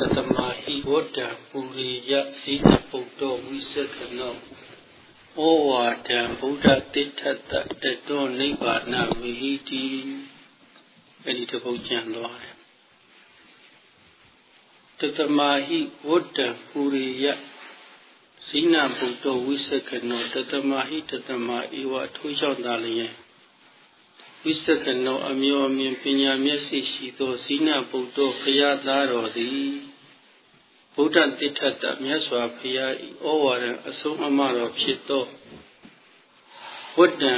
တတမဟိဝတ္တပူရိယစိတပုတ္တောဝိသကနောဩဝါဒံဗုဒ္ဓတိဋ္ဌတတတောနိဗ္ဗာနမိဟိတိအဲ့ဒီတပုတ်ကျန်သွားတယ်တတမဟိဝတ္တပူရိယဇိနာပုတ္တောဝိသကနောတတမဟိတတမဧဝထိုးလျှောက်တာလျင်ဝိသကနောအမျိုးအမြင်ပညာမျက်စိရှိသောဇိနာပုတ္တောခရသားတော်သည် ဗုဒ္ဓတိဋ္ဌတမြတ်စွာဘုရား၏ဩဝါဒအဆုံးအမတော်ဖြစ်သောဝတ္တံ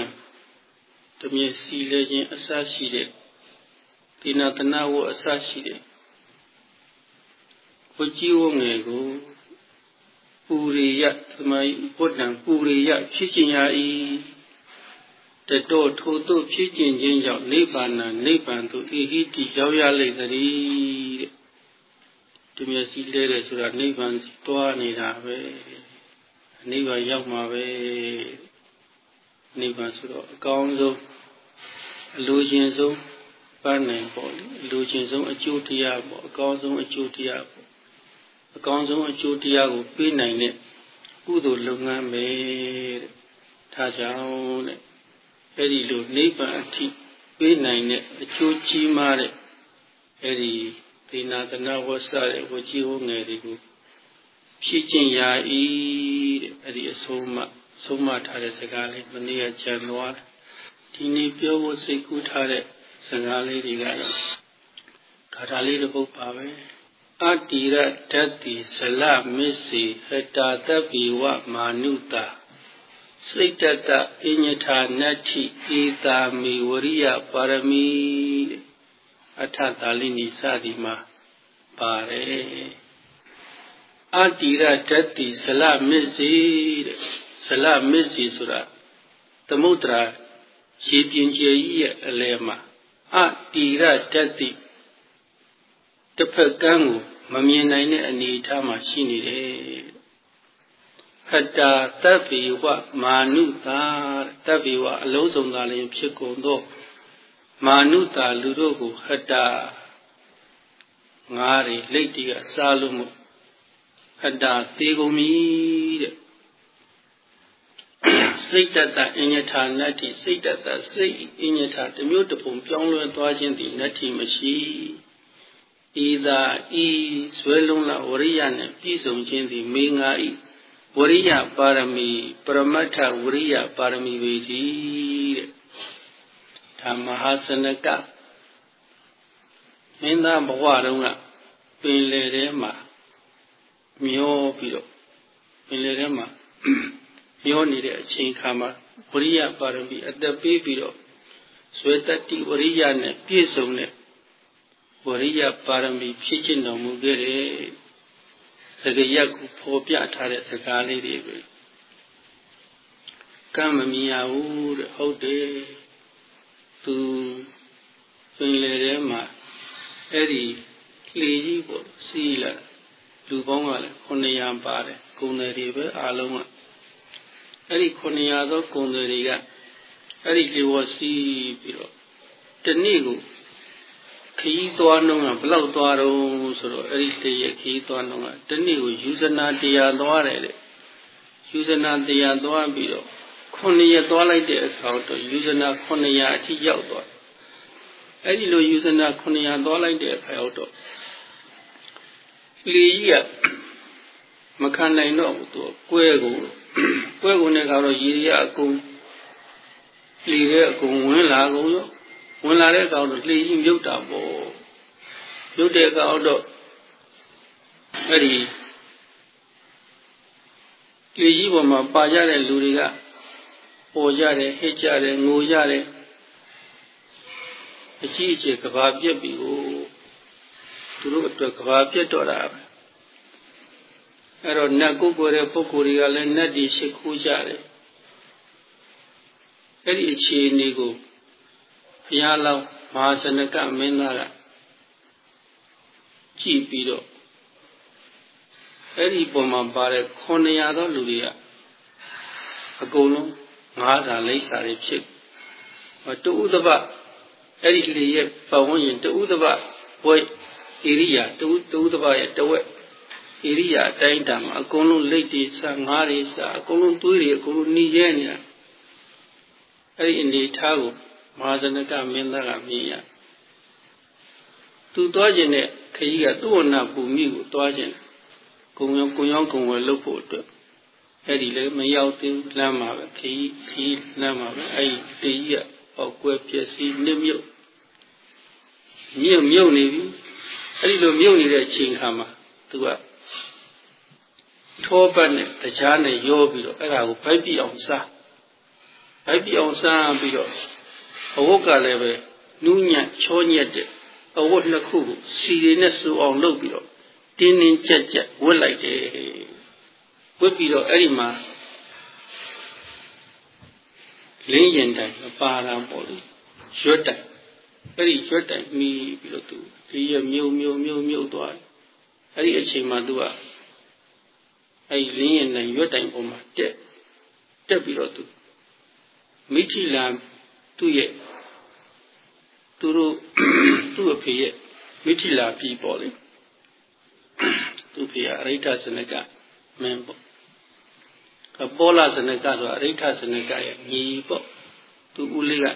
တမျက်စီလည်းခြင်းအစရှိတဲ့ဒီနာတနာဝအစရှိတဲ့ဝကြီးဝငယ်ကိုပူရိယသမိုင်းဝတ္တံပူရိယဖြစ်ခြင်းရာ၏တတော်ထိုသို့ဖြစ်ခြင်းခြင်းကြောင့်နိဗ္ဗာန်နိဗ္ဗာန်သို့ဣဟိတိရောက်ရလိမ့်သည်တဲ့ ဒီမျက်စိလဲတယ်ဆိုတာနိဗ္ဗာန်သွားနေတာပဲနိဗ္ဗာန်ရောက်မှာပဲနိဗ္ဗာန်ဆိုတော့အကောင်းဆုံးအလိုချင်ဆုံးပန်းနိုင်ပေါ့လေအလိုချင်ဆုံးအကျိုးတရားပေါ့အကောင်းဆုံးအကျိုးတရားပေါ့အကောင်းဆုံးအကျိုးတရားကိုပေးနိုင်တဲ့ကုသိုလ်လုပ်ငန်းပဲတဲ့ဒါကြောင့်တဲ့အဲ့ဒီလိုနိဗ္ဗာန်အထိပေးနိုင်တဲ့အကျိုးကြီးမားတဲ့အဲ့ဒီ ဒေနာတနာဝဆတဲ့ဝကြီးဟောငယ်တွေကိုဖြစ်ခြင်းရာဤတဲ့အဲ့ဒီအဆုံးမဆုံးမထားတဲ့စကားလေးမနေ့ကကြံသွားဒီနေ့ပြောဖို့စိတ်ကူးထားတဲ့စကားလေးတွေကတော့ခါထာလေးတစ်ပုဒ်ပါပဲအတ္တိရဓတ္တိဇလမစ္စေဟတာတပိဝမာနုတာစိတ်တတအညထာနတ္ထိဧတာမေဝရိယပါရမီ အထသာလိနိစသည်မှာပါတယ်အတ္တိရဓတ္တိဇလမစ္စေတဲ့ဇလမစ္စေဆိုတာသမုဒ္ဒရာရေပြင်ကျယ်ကြီးရဲ့အလယ်မှာအတ္တိရဓတ္တိတစ်ဖက်ကန်းကိုမမြင်နိုင်တဲ့အနေအထားမှာရှိနေတယ်ဟတ္တာတပ်ပိဝမာနုတာတပ်ပိဝအလုံးစုံသာလျင်ဖြစ်ကုန်သော မာနုတာလူတို့ကိုဟတ္တာငါးတွေလက်တီကစားလို့မို့ဟတ္တာသေကုန်ပြီတဲ့စိတ်တတအညထာနတ္တိစိတ်တတစိတ်အညထာတမျိုးတပုံပြောင်းလဲသွားခြင်းသည်နတ္တိမရှိဤသာဤဆွဲလုံးလဝရိယနှင့်ပြည့်စုံခြင်းသည်မေငါဤဝရိယပါရမီပရမတ္ထဝရိယပါရမီပေသည်တဲ့ ဓမ္မဟာစနကမင်းသားဘဝတုန်းကပင်လယ်ထဲမှာမျောပြီးတော့ပင်လယ်ထဲမှာမျောနေတဲ့အချိန်ခါမှာဝရိယပါရမီအသက်ပေးပြီးတော့ဆွေတတိဝရိယနဲ့ပြည့်စုံတဲ့ဝရိယပါရမီဖြစ်ခြင်းတော်မူခဲ့တဲ့စကရက်ကိုဖော်ပြထားတဲ့စကားလေးတွေပဲကံမမြင်ရဘူးတဲ့ဟုတ်တယ် သူပင်လေထဲမှာအဲ့ဒီလှေကြီးပေါ့စီးလာလူပေါင်းကလည်း900ပါတယ်ဂုံတွေတွေပဲအားလုံးကအဲ့ဒီ900သောဂုံတွေတွေကအဲ့ဒီလေဝစီးပြီးတော့တနေ့ကိုခီးသွားနှုံးကဘလောက်သွားတော့ဆိုတော့အဲ့ဒီတရက်ခီးသွားနှုံးကတနေ့ကိုယူဇနာတရားသွားတယ်တဲ့ယူဇနာတရားသွားပြီးတော့ ခုနှစ်ရက်သွားလိုက်တဲ့အခါတော့ယူဇနာ900အထိရောက်သွားအဲ့ဒီလိုယူဇနာ900သွားလိုက်တဲ့အခါတော့လေကြီးကမခံနိုင်တော့ဘူးသူကွဲကိုကွဲကိုနဲ့ကတော့ရေရအကုန်လေတဲ့အကုန်ဝင်လာကုန်ရောဝင်လာတဲ့ကောင်တော့လှေကြီးမြုပ်တာပေါ့မြုပ်တဲ့ကောင်တော့အဲ့ဒီလှေကြီးပေါ်မှာပါကြတဲ့လူတွေက ပေါ်ကြတယ်ဟစ်ကြတယ်ငိုကြတယ်အရှိအကျကဘာပြက်ပြီကိုသူတို့အတွက်ကဘာပြက်တော့တာပဲအဲ့တော့နတ်ကိုကိုယ်တဲ့ပုဂ္ဂိုလ်တွေကလည်းနတ်ဒီရှိခိုးကြတယ်အဲ့ဒီအခြေအနေကိုဘုရားလောင်းမဟာစနကမင်းသားကကြည့်ပြီးတော့အဲ့ဒီပုံမှာပါတဲ့900သောလူတွေကအကုန်လုံး ငါးစာလိပ်စာတွေဖြစ်တူဥဒပအဲ့ဒီလေရဲ့ပဝန်းကျင်တူဥဒပဘွဲဧရိယာတူတူတစ်ပါးရဲ့တဝက်ဧရိယာအတိုင်းတံမှာအကုန်လုံးလက်တွေစငါးတွေစအကုန်လုံးသွေးတွေအကုန်လုံးหนีရဲနေတာအဲ့ဒီအနေထားကိုမဟာဇနကမင်းသားကမြင်ရသူသွားခြင်းနဲ့ခကြီးကသူ့ဝဏပူမိကိုသွားခြင်းကုံရောကုံရောကုံဝယ်လုပ်ဖို့အတွက် အဲ့ဒီလည်းမရောက်သေးဘူးလမ်းမှာပဲခကြီးခကြီးလမ်းမှာပဲအဲ့ဒီတေကြီးကပေါက်ကွဲပြည့်စည်နစ်မြုပ်မြုပ်မြုပ်နေပြီအဲ့ဒီလိုမြုပ်နေတဲ့အချိန်ခါမှာသူကထောပတ်နဲ့တရားနဲ့ရောပြီးတော့အဲ့ဒါကိုဗိုက်ပြအောင်စားဗိုက်ပြအောင်စားပြီးတော့အဝတ်ကလည်းပဲနူးညံ့ချောညက်တဲ့အဝတ်နှစ်ခုကိုစီရည်နဲ့စူအောင်လုပ်ပြီးတော့တင်းတင်းကြပ်ကြပ်ဝတ်လိုက်တယ် ဝတ်ပြီးတော့အဲ့ဒီမှာလင်းရင်တိုင်မပါတာပေါ့လေရွတ်တိုင်အဲ့ဒီရွတ်တိုင်မိပြီးတော့သူဒီရမြုံမြုံမြုံမြုံသွားတယ်အဲ့ဒီအချိန်မှာသူကအဲ့ဒီလင်းရင်တိုင်ရွတ်တိုင်ပေါ်မှာတက်တက်ပြီးတော့သူမိထီလာသူ့ရဲ့သူတို့သူ့အဖေရဲ့မိထီလာပြီပေါ့လေသူ့ဖေကအရိဋ္ဌဇနကမင်းပေါ့အ ပေါ်လာဇနကဆိုအရိဋ္ဌဇနကရဲ့ညီပေါ့သူဦးလေးက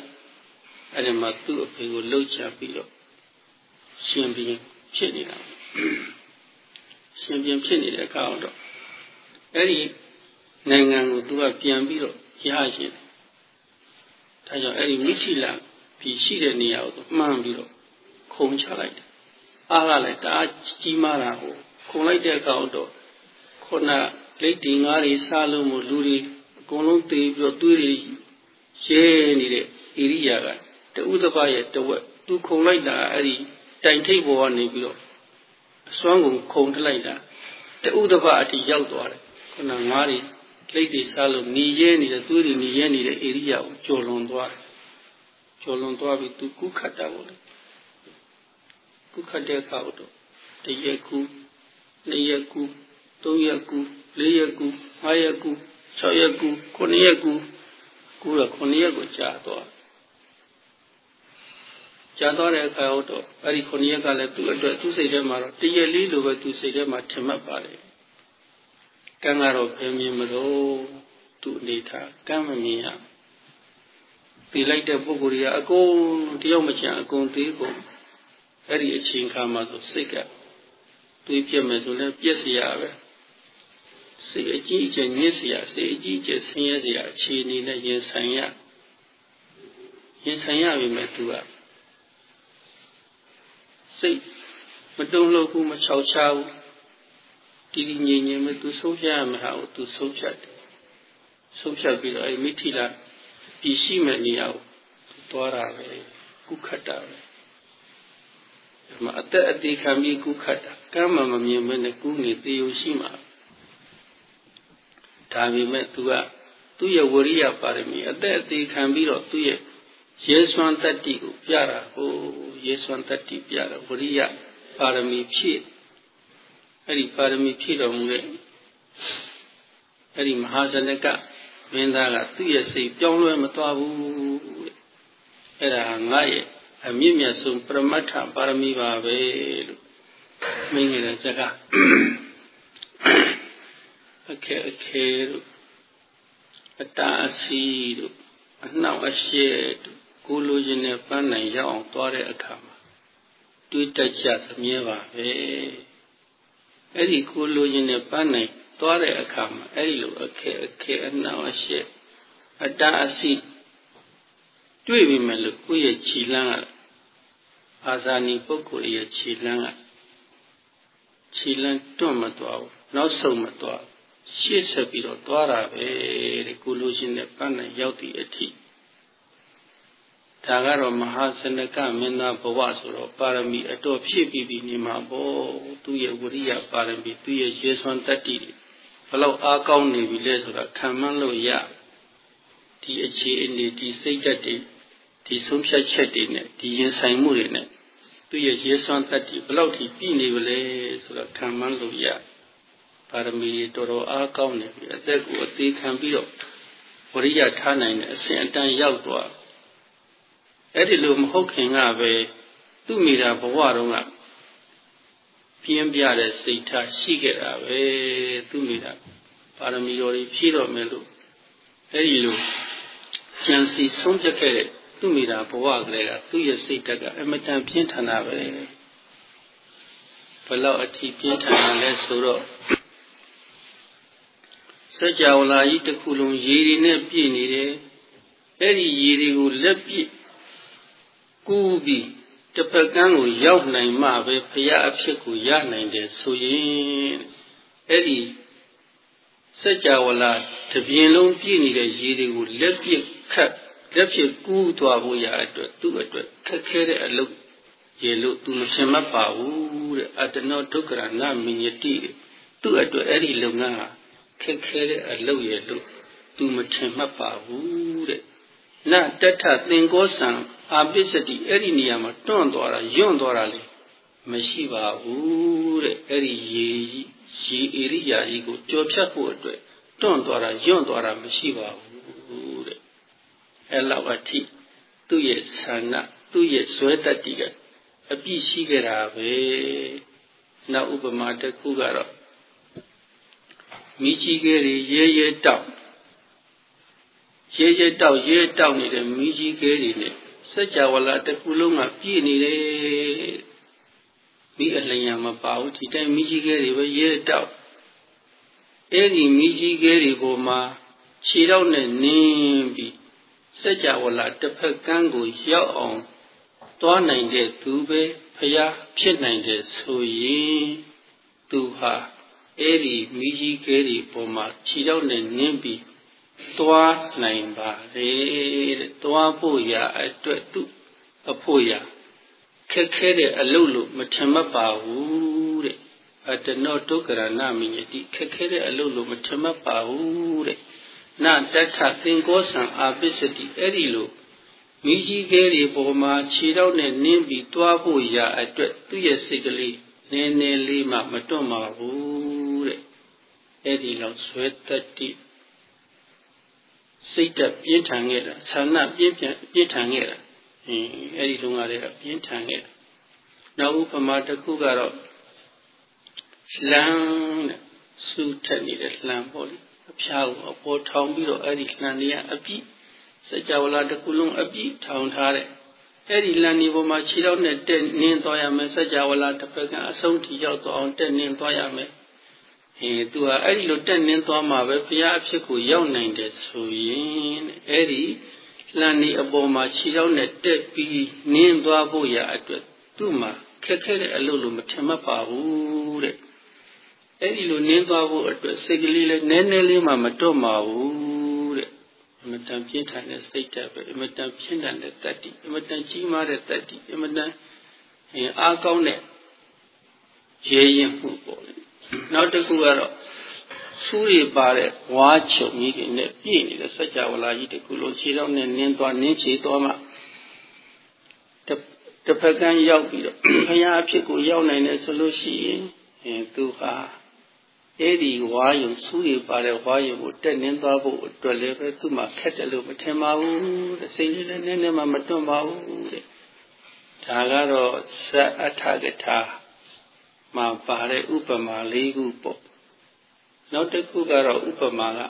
အဲ့ဒီမှာသူ့အဖေကိုလှုပ်ချပြီးတော့ရှင်ပြင်းဖြစ်နေတာရှင်ပြင်းဖြစ်နေတဲ့အခါတော့အဲ့ဒီနိုင်ငံကိုသူကပြန်ပြီးတော့ရရှင်ဒါကြောင့်အဲ့ဒီမိထီလာပြီးရှိတဲ့နေရာကိုမှန်းပြီးတော့ခုံချလိုက်တယ်အားကလည်းတအားကြီးမားတာကိုခုံလိုက်တဲ့အခါတော့ခုန လက်တီငါးတွေစလုံးကိုလူတွေအကုန်လုံးတေးပြီးတော့တွေးတွေရဲနေတဲ့ဧရိယာကတဥသဘရဲ့တဝက်သူခုံလိုက်တာအဲ့ဒီတိုင်ထိပ်ပေါ်ကနေပြီးတော့အစွမ်းကုန်ခုံထလိုက်တာတဥသဘအတိရောက်သွားတယ်ခုနငါးတွေလက်တွေစလုံးညီရဲနေတဲ့တွေးတွေညီရဲနေတဲ့ဧရိယာကိုကျော်လွန်သွားတယ်ကျော်လွန်သွားပြီးသူကုခတ်တာပေါ့လေကုခတ်တဲ့အခါတော့တရက်ကူနှစ်ရက်ကူသုံးရက်ကူ ၄ရက်ကူ၅ရက်ကူ၆ရက်ကူ9ရက်ကူကူရ9ရက်ကိုကြာတော့ကြာတော့တဲ့အခါတော့အဲ့ဒီ9ရက်ကလည်းသူ့အတွက်သူ့စိတ်ထဲမှာတော့တရက်လေးလိုပဲသူ့စိတ်ထဲမှာထင်မှတ်ပါတယ်ကံကတော့ဖယ်မြင်မလို့သူ့အနေထားကံမမြင်ရပြလိုက်တဲ့ပုဂ္ဂိုလ်ကြီးကအကုန်တယောက်မချန်အကုန်သေးကုန်အဲ့ဒီအချိန်ခါမှာဆိုစိတ်ကတွေးပြမယ်ဆိုလည်းပြည့်စရာပဲ စိတ်အကြီးအကျယ်ညစ်စရာစိတ်အကြီးအကျယ်ဆင်းရဲစရာအခြေအနေနဲ့ရင်ဆိုင်ရရင်ဆိုင်ရပြီမဲ့သူကစိတ်မတုံ့လောက်ဘူးမချောက်ချဘူးတည်တည်ငြိမ်ငြိမ်မဲ့သူဆုံးဖြတ်ရမှာဟာကိုသူဆုံးဖြတ်တယ်ဆုံးဖြတ်ပြီးတော့အဲမိထိလာပြည်ရှိမဲ့နေရာကိုသွားတာပဲကုခတ်တာပဲအမအသက်အသေးခံပြီးကုခတ်တာကံမှမမြင်မနဲ့ကုနေတေယုံရှိမှာပဲ ဒါပေမဲ့သူကသူ့ရဲ့ဝရိယပါရမီအသက်အသေးခံပြီးတော့သူ့ရဲ့ယေဆွမ်းတတ္တိကိုပြတာဟိုယေဆွမ်းတတ္တိပြတာဝရိယပါရမီဖြည့်အဲ့ဒီပါရမီဖြည့်တော်မူတဲ့အဲ့ဒီမဟာဇနကမင်းသားကသူ့ရဲ့စိတ်ပြောင်းလဲမသွားဘူးအဲ့ဒါငါရဲ့အမြင့်မြတ်ဆုံးပရမတ္ထပါရမီပါပဲလို့မင်းရဲ့စကား အခဲအခဲတို့အတားအဆီးတို့အနှောက်အယှက်တို့ကိုလိုချင်တဲ့ပန်းနိုင်ရောက်အောင်သွားတဲ့အခါမှာတွေးတတ်ကြသမြဲပါပဲအဲ့ဒီကိုလိုချင်တဲ့ပန်းနိုင်သွားတဲ့အခါမှာအဲ့ဒီလိုအခဲအခဲအနှောက်အယှက်အတားအဆီးတွေ့ပြီမဲ့လို့ကိုယ့်ရဲ့ခြိလန်းကအာဇာနည်ပုဂ္ဂိုလ်ရဲ့ခြိလန်းကခြိလန်းတွန့်မသွားဘူးနောက်ဆုံးမသွား ရှေ့ဆက်ပြီးတော့သွားတာပဲတဲ့ကိုလိုချင်တဲ့ပန်းနိုင်ရောက်သည့်အထိဒါကတော့မဟာစနကမင်းသားဘဝဆိုတော့ပါရမီအတော်ဖြည့်ပြီးပြီးနေမှာပေါ့သူ့ရဲ့ဝရိယပါရမီသူ့ရဲ့ရေစွမ်းတတ္တိတွေဘလောက်အားကောင်းနေပြီလဲဆိုတာခံမှန်းလို့ရဒီအခြေအနေဒီစိတ်ဓာတ်တွေဒီဆုံးဖြတ်ချက်တွေနဲ့ဒီရင်ဆိုင်မှုတွေနဲ့သူ့ရဲ့ရေစွမ်းတတ္တိဘလောက်ထိပြည့်နေပါလဲဆိုတာခံမှန်းလို့ရ ပါရမီတော်တော်အားကောင်းနေပြီအသက်ကိုအသေးခံပြီးတော့ဝရိယထားနိုင်တဲ့အဆင့်အတန်းရောက်သွားအဲ့ဒီလိုမဟုတ်ခင်ကပဲသူ့မိတာဘဝတုန်းကပြင်းပြတဲ့စိတ်ထားရှိခဲ့တာပဲသူမိတာပါရမီတော်တွေဖြည့်တော်မယ်လို့အဲဒီလိုကြံစီဆုံးဖြတ်ခဲ့တဲ့သူမိတာဘဝကလေးကသူ့ရဲ့စိတ်ဓာတ်ကအမတန်ပြင်းထန်တာပဲဘလောက်အထိပြင်းထန်တာလဲဆိုတော့ စัจ java လာကြီးတစ်ခုလုံးရေတွေနဲ့ပြည့်နေတယ်အဲ့ဒီရေတွေကိုလက်ပြည့်ကူးပြီးတစ်ဖက်ကန်းကိုရောက်နိုင်မှပဲဖရာအဖြစ်ကိုရနိုင်တယ်ဆိုရင်အဲ့ဒီစัจ java လာတပြင်းလုံးပြည့်နေတဲ့ရေတွေကိုလက်ပြည့်ခတ်လက်ပြည့်ကူးသွားဖို့ရအတွက်သူ့အတွက်ခက်ခဲတဲ့အလုပ်ရေလို့သူမရှင်မပါဘူးတဲ့အတ္တနောဒုက္ခရဏမညတိသူ့အတွက်အဲ့ဒီလုပ်ငန်းဟာ ခက်ခဲတဲ့အလုပ်ရေလို့သူမထင်မှတ်ပါဘူးတဲ့နတထသင်္ကောဆံအာပစ္စတိအဲ့ဒီနေရာမှာတွန့်သွားတာယွန့်သွားတာလေမရှိပါဘူးတဲ့အဲ့ဒီရေရေဧရိယာကြီးကိုကြော်ဖြတ်ဖို့အတွက်တွန့်သွားတာယွန့်သွားတာမရှိပါဘူးတဲ့အဲ့လောက်အထိသူ့ရဲ့ဆန္ဒသူ့ရဲ့ဇွဲတတ္တိကအပြည့်ရှိကြတာပဲနောက်ဥပမာတစ်ခုကတော့ မိကြီးကလေးရဲရဲတောက်ရဲရဲတောက်ရဲတောက်နေတဲ့မိကြီးကလေးနဲ့စัจ java လာတစ်ခုလုံးကပြည့်နေတယ်မိအလျံမပါဘူးဒီတိုင်းမိကြီးကလေးပဲရဲတောက်အဲ့ဒီမိကြီးကလေးပေါ်မှာခြေတော့နဲ့နင်းပြီးစัจ java လာတစ်ဖက်ကန်းကိုရောက်အောင်သွားနိုင်တဲ့သူပဲဖရာဖြစ်နိုင်တဲ့ဆိုရင်သူဟာ အဲ့ဒီမိကြီးခဲဒီပေါ်မှာခြေတော့နဲ့နင်းပြီးသွားနိုင်ပါလေတဲ့သွားဖို့ရအတွက်သူအဖို့ရခက်ခဲတဲ့အလုပ်လို့မထင်မှတ်ပါဘူးတဲ့အတနောဒုက္ခရဏမိညတိခက်ခဲတဲ့အလုပ်လို့မထင်မှတ်ပါဘူးတဲ့နတထသင်္ကောဆံအာပစ္စတိအဲ့ဒီလိုမိကြီးခဲတွေပေါ်မှာခြေတော့နဲ့နင်းပြီးတွားဖို့ရာအတွက်သူ့ရဲ့စိတ်ကလေးနည်းနည်းလေးမှမတွန့်ပါဘူးတဲ့ အဲ့ဒီလောက်ဆွဲတတ်တိစိတ်တက်ပြင်းထန်ခဲ့တာဆန္ဒပြင်းပြပြင်းထန်ခဲ့တာအင်းအဲ့ဒီတုန်းကလည်းပြင်းထန်ခဲ့တာနောက်ဥပမာတစ်ခုကတော့လှမ်းတဲ့စူထက်နေတဲ့လှမ်းပေါ့လေအဖျားကိုအပေါ်ထောင်ပြီးတော့အဲ့ဒီလှမ်းလေးကအပြည့်စကြဝဠာတစ်ခုလုံးအပြည့်ထောင်ထားတဲ့အဲ့ဒီလမ်းဒီပေါ်မှာခြေထောက်နဲ့တက်နင်းသွားရမယ်စကြဝဠာတစ်ဖက်ကအဆုံးထိရောက်သွားအောင်တက်နင်းသွားရမယ် အဲသူကအဲ့ဒီလိုတက်နင်းသွားမှာပဲဘုရားအဖြစ်ကိုရောက်နိုင်တယ်ဆိုရင်အဲ့ဒီလမ်းဒီအပေါ်မှာခြေထောက်နဲ့တက်ပြီးနင်းသွားဖို့ရအတွက်သူ့မှာခက်ခဲတဲ့အလုပ်လို့မထင်မှတ်ပါဘူးတဲ့အဲ့ဒီလိုနင်းသွားဖို့အတွက်စိတ်ကလေးလည်းနည်းနည်းလေးမှမတွတ်ပါဘူးအမတန်ပြင်းထန်တဲ့စိတ်ဓာတ်ပဲအမတန်ပြင်းထန်တဲ့တတ္တိအမတန်ကြီးမားတဲ့တတ္တိအမတန်အားကောင်းတဲ့ရဲရင်မှုပေါ့လေ နောက်တစ်ခုကတော့စူးရီပါတဲ့ဝါချုပ်ကြီးတွေနဲ့ပြည့်နေတဲ့စัจ java လာကြီးတစ်ခုလုံးခြေတော့နဲ့နင်းသွားနင်းချေသွားမှတစ်ဖက်ကန်းရောက်ပြီးတော့ဘုရားအဖြစ်ကိုရောက်နိုင်တယ်ဆိုလို့ရှိရင်အဲသူဟာအဲ့ဒီဝါယုံစူးရပါတဲ့ဝါယုံကိုတက်နှင်းသွားဖို့အတွက်လည်းပဲသူ့မှာခက်တယ်လို့မထင်ပါဘူးတဲ့စိတ်လေးလည်းနည်းနည်းမှမတွန့်ပါဘူးတဲ့ဒါကတော့ဇတ်အထကထာ မှာပါတဲ့ဥပမာလေးခုပေါ့နောက်တစ်ခုကတော့ဥပမာက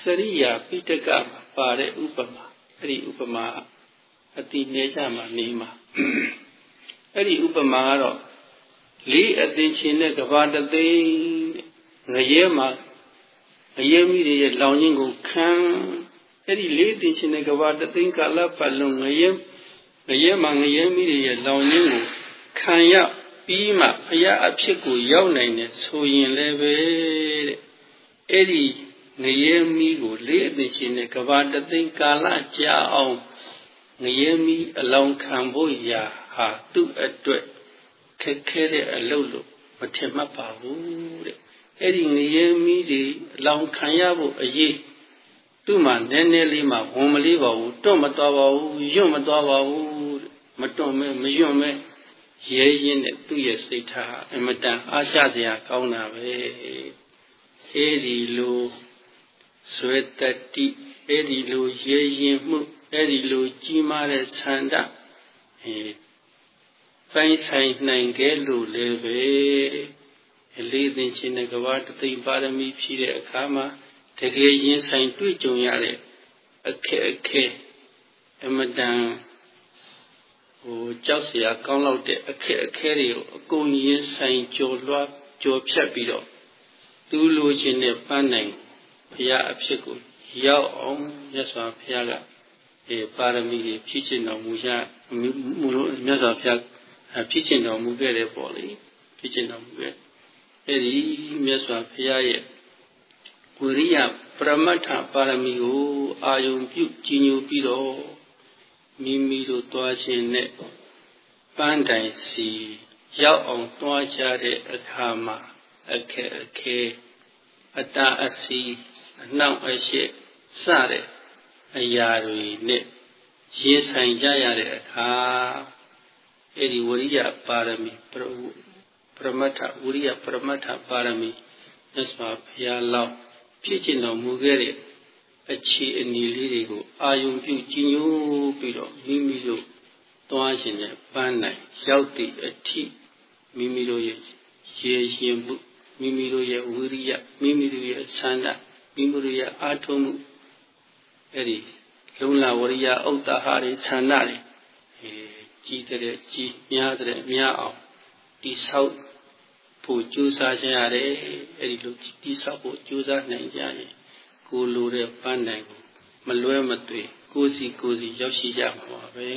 စရိယာပိဋကမှာပါတဲ့ဥပမာအဲ့ဒီဥပမာအတိနေကြမှာနေမှာအဲ့ဒီဥပမာကတော့လေးအသင်ရှင်တဲ့ကဘာတသိငရဲမှာငရဲမိတွေရဲ့လောင်ခြင်းကိုခံအဲ့ဒီလေးအသင်ရှင်တဲ့ကဘာတသိကာလပတ်လုံးငရဲငရဲမှာငရဲမိတွေရဲ့လောင်ခြင်းကိုခံရ ပြီးမှဘုရားအဖြစ်ကိုရောက်နိုင်တယ်ဆိုရင်လည်းပဲတဲ့အဲ့ဒီငရဲမီးကိုလေးအသင်ရှင်တဲ့ကဘာတသိကာလကြာအောင်ငရဲမီးအလောင်းခံဖို့ရာဟာသူ့အတွက်ခက်ခဲတဲ့အလုပ်လို့မထင်မှတ်ပါဘူးတဲ့အဲ့ဒီငရဲမီးတွေအလောင်းခံရဖို့အရေးသူ့မှာနည်းနည်းလေးမှဝန်မလေးပါဘူးတွန့်မသွားပါဘူးယွန့်မသွားပါဘူးမတွန့်မဲမယွန့်မဲ ရဲရင်နဲ့သူ့ရဲ့စိတ်ထားအမတန်အားကျစရာကောင်းတာပဲအဲ့ဒီလိုဇွဲတတိအဲ့ဒီလိုရဲရင်မှုအဲ့ဒီလိုကြီးမားတဲ့ဆန္ဒအဲပိုင်းဆိုင်နိုင်ခဲ့လို့လည်းပဲအလေးသိချင်းတဲ့ကဘာတသိပါရမီဖြည့်တဲ့အခါမှာတကယ်ရင်ဆိုင်တွေ့ကြုံရတဲ့အခက်အခဲအမတန် ဟိုကြောက်เสียကောင်းလောက်တဲ့အခက်အခဲတွေကိုအကုန်ရင်ဆိုင်ကြော်လွှားကြော်ဖြတ်ပြီးတော့သူလိုချင်တဲ့ပန်းနိုင်ဘုရားအဖြစ်ကိုရောက်အောင်မြတ်စွာဘုရားကအဲပါရမီတွေဖြည့်ကျင့်တော်မူရမူလို့မြတ်စွာဘုရားဖြည့်ကျင့်တော်မူခဲ့တယ်ပေါ့လေဖြည့်ကျင့်တော်မူခဲ့အဲဒီမြတ်စွာဘုရားရဲ့ဝိရိယပရမတ္ထပါရမီကိုအာယုံပြုကြီးညိုပြီးတော့ မိမိတို့သွားခြင်းနဲ့ပန်းတိုင်စီရောက်အောင်သွားကြတဲ့အခါမှာအခက်အခဲအတအစီအနှောင့်အယှက်စတဲ့အရာတွေနဲ့ရေးဆိုင်ကြရတဲ့အခါအဲ့ဒီဝရိယပါရမီပရမတ္ထဝရိယပရမတ္ထပါရမီမြတ်စွာဘုရားလောက်ဖြစ်ကျင်တော်မူခဲ့တဲ့ အခြေအနေလေးတွေကိုအာယုံပြုကြီးညိုပြီးတော့မိမိတို့သွားခြင်းနဲ့ပန်းနိုင်ရောက်သည့်အထိမိမိတို့ရဲ့ရေရင်မှုမိမိတို့ရဲ့ဝိရိယမိမိတို့ရဲ့ဆန္ဒမိမိတို့ရဲ့အာထုံမှုအဲ့ဒီလုံလဝရိယဥဒ္ဒဟာတွေဆန္ဒတွေအဲကြီးတဲ့ကြီးများတဲ့များအောင်ဒီဆောက်ဖို့ကြိုးစားကြရတယ်အဲ့ဒီလိုဒီဆောက်ဖို့ကြိုးစားနိုင်ကြရင် ကိုလိုတဲ့ပန်းနိုင်ကိုမလွဲမသွေကိုစီကိုစီရောက်ရှိကြမှာပါပဲ